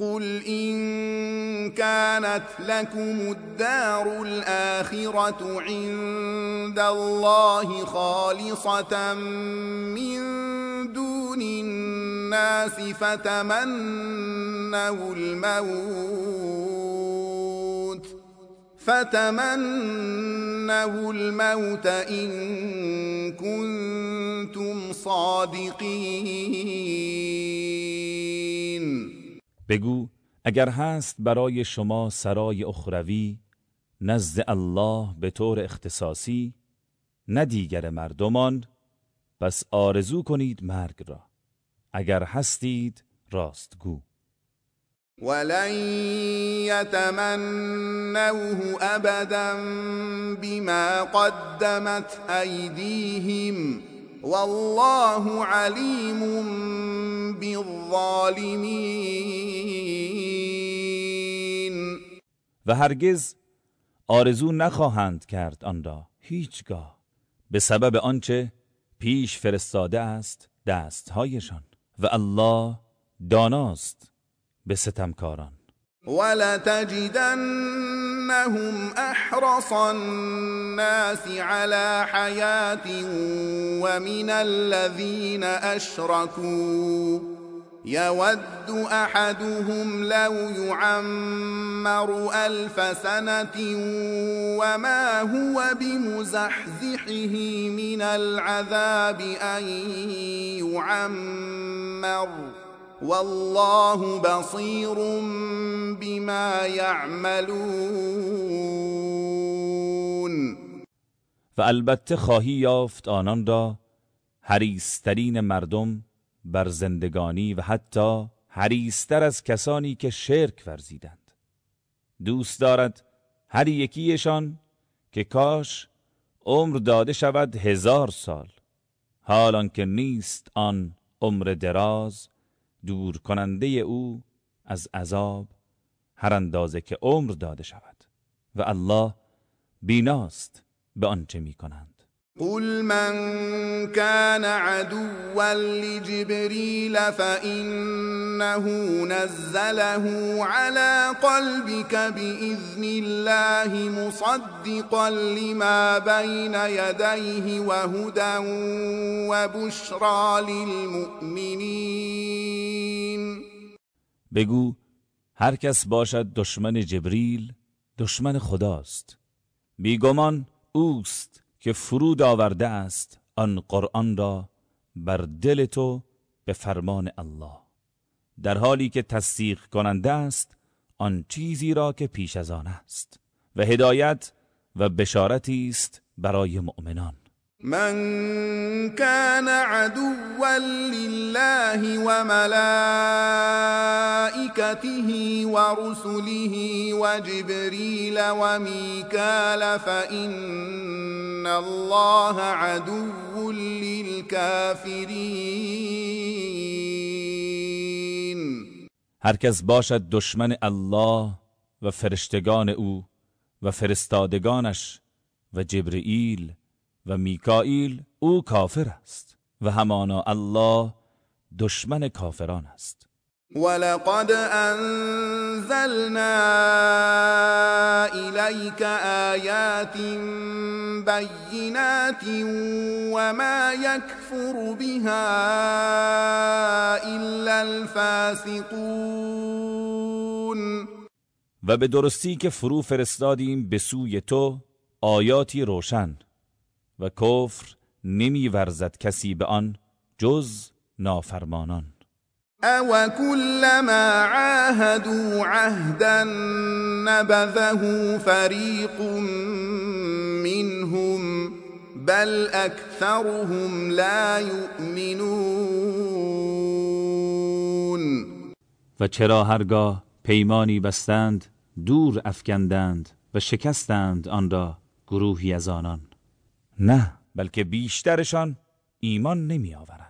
قل إن كانت لكم الدار الآخرة عند الله خالصة من دون الناس فتمنوا الموت فتمنوا الموت إن كنتم صادقين بگو اگر هست برای شما سرای اخروی نزد الله به طور اختصاصی نه دیگر مردمان پس آرزو کنید مرگ را. اگر هستید راستگو. ولن يتمنوه ابدا بما قدمت ايديهم والله علیم بالظالمین. و هرگز آرزو نخواهند کرد آن را هیچگاه. به سبب آنچه پیش فرستاده است دستهایشان. و الله داناست به ستمکاران. ولتجدنهم احرص الناس على حياه ومن الذين اشركوا يود أحدهم لو يعمر ألف سنة وما هو بمزحزحه من العذاب أن يعمر والله بصیر بما یعملون و البته خواهی یافت آنان را حریسترین مردم بر زندگانی و حتی حریستر از کسانی که شرک ورزیدند. دوست دارد هر یکیشان که کاش عمر داده شود هزار سال. حالان که نیست آن عمر دراز دور کننده او از عذاب هر اندازه که عمر داده شود. و الله بیناست به آنچه می کنند قل من كان عدوا لجبريل فإنه نزله على قلبك بإذن الله مصدقا لما بين يديه وهدى وبشرى للمؤمنين. بگو هر کس باشد دشمن جبریل دشمن خداست. بیگمان اوست. که فرود آورده است آن قرآن را بر دل تو به فرمان الله. در حالی که تصدیق کننده است آن چیزی را که پیش از آن است و هدایت و بشارتی است برای مؤمنان. من كان عدوا لله وملائكته ورسله وجبريل وميكال فإن الله عدو للكافرين. هر کس باشد دشمن الله و فرشتگان او و فرستادگانش و جبرئیل و میکائیل او کافر است و همانا الله دشمن کافران است. ولقد انزلنا اليك آيات بينات وما يكفر بها الا الفاسقون و به درستی که فرو فرستادیم به سوی تو آیاتی روشن و کفر نمی ورزد کسی به آن جز نافرمانان. او كلما عاهدوا عهدا نبذه فريق منهم بل اكثرهم لا يؤمنون و چرا هرگاه پیمانی بستند دور افکندند و شکستند آن را گروهی از آنان؟ نه بلکه بیشترشان ایمان نمی آورند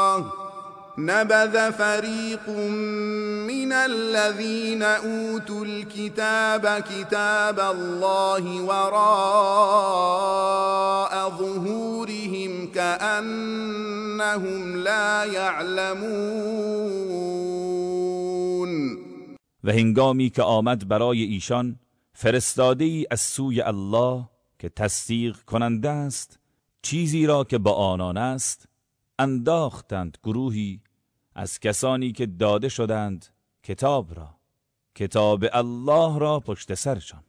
نبذ فريق من الذين أوتوا الكتاب كتاب الله وراء ظهورهم كأنهم لا يعلمون. و هنگامی که آمد برای ایشان فرستاده ای از سوی الله که تصدیق کننده است چیزی را که با آنان است انداختند گروهی از کسانی که داده شدند کتاب را. کتاب الله را پشت سرشان.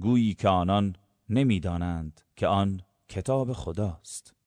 گویی که آنان نمی‌دانند که آن کتاب خداست.